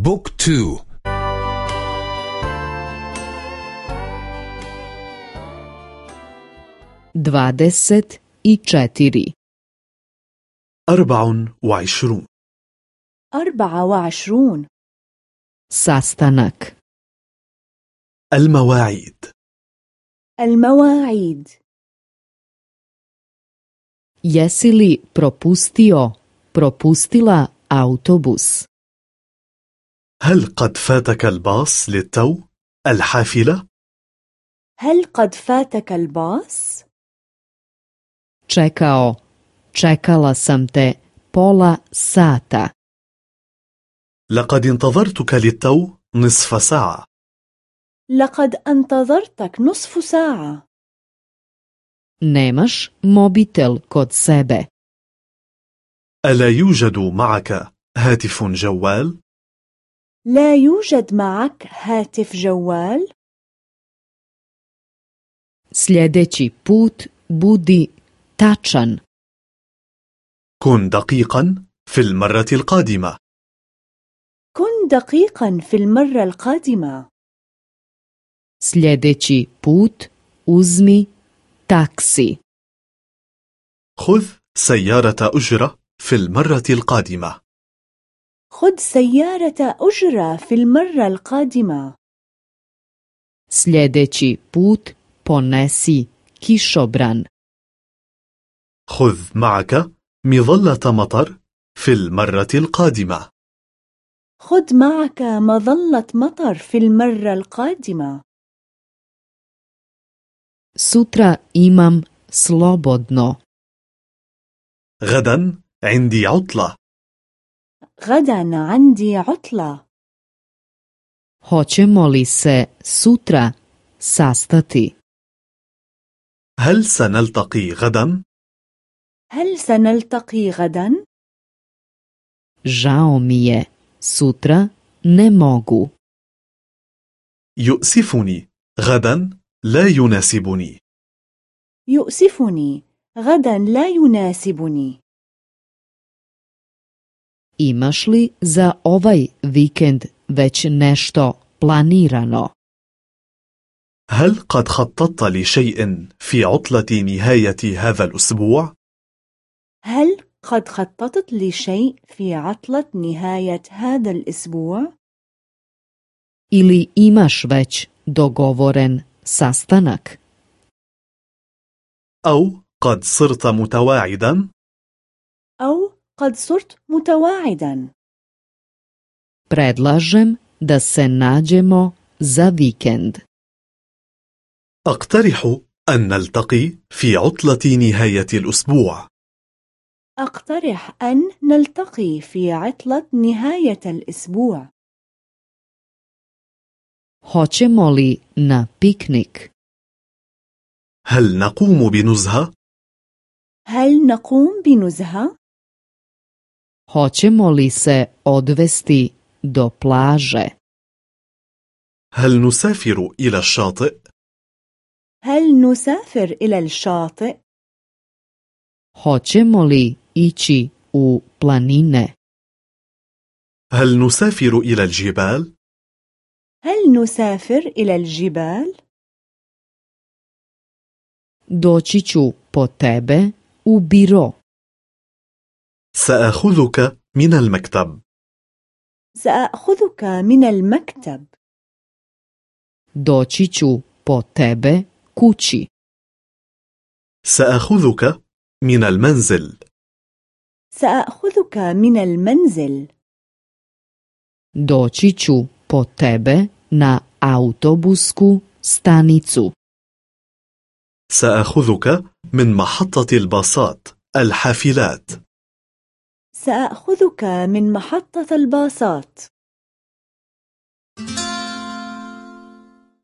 بوك تو dvadeset i četiri أربع وعشرون أربعة وعشرون sastanak المواعيد المواعيد jesi li propustio propustila autobus هل قد فاتك الباص للتو؟ الحافلة؟ هل قد فاتك الباص؟ čekao čekala sam te pola sata لقد انتظرتك للتو نصف ساعة لقد انتظرتك نصف ساعة nemaš mobitel kod sebe ألا يوجد معك هاتف جوال؟ لا يوجد معك هاتف جوال؟ sljedeći put budi tačan. كن دقيقا في المرة القادمة. كن دقيقا في المرة القادمة. Sljedeći put uzmi taksi. خذ سيارة أجرة في المرة القادمة. خذ سيارة أجرة في المرة القادمة. Sljedeći put ponesi kišobran. خذ معك مظلة مطر في المرة القادمة. خذ معك مظلة مطر في المرة القادمة. Sutra imam slobodno. غدا عندي عطلة. غدا عندي عطلة. Hoćemo li se sutra sastati? هل سنلتقي غدا؟ هل سنلتقي غدا؟ žao mi je sutra ne mogu. يؤسفني غدا لا يناسبني. يؤسفني غدا لا يناسبني. Imaš li za ovaj vikend već nešto planirano هل قد خططت لشيء في عطلة نهاية هذا الأسبوع؟ هل قد خططت لشيء في عطلة نهاية هذا الأسبوع؟ ili imaš već dogovoren sastanak أو قد صرت متواعدا؟ أو قد صرت متواعدا. Predlažem da se nađemo za vikend. أقترح أن نلتقي في عطلة نهاية الأسبوع. أقترح أن نلتقي في عطلة نهاية الأسبوع. Hoćemo li na piknik? هل نقوم بنزهة؟ هل نقوم بنزهة؟ Hoćemo li se odvesti do plaže هل نسافر إلى الشاطئ؟ هل نسافر إلى الشاطئ؟ hoćemo li ići u planine هل نسافر إلى الجبال؟ هل نسافر إلى الجبال؟ doći ću po tebe u biro سأخذك من المكتب. سأخذك من المكتب. doći ću po tebe kući. سأخذك من المنزل. سأخذك من المنزل. doći ću po tebe na autobusku stanicu. سأخذك من محطة الباصات الحافلات. سأخذك من محطة الباصات.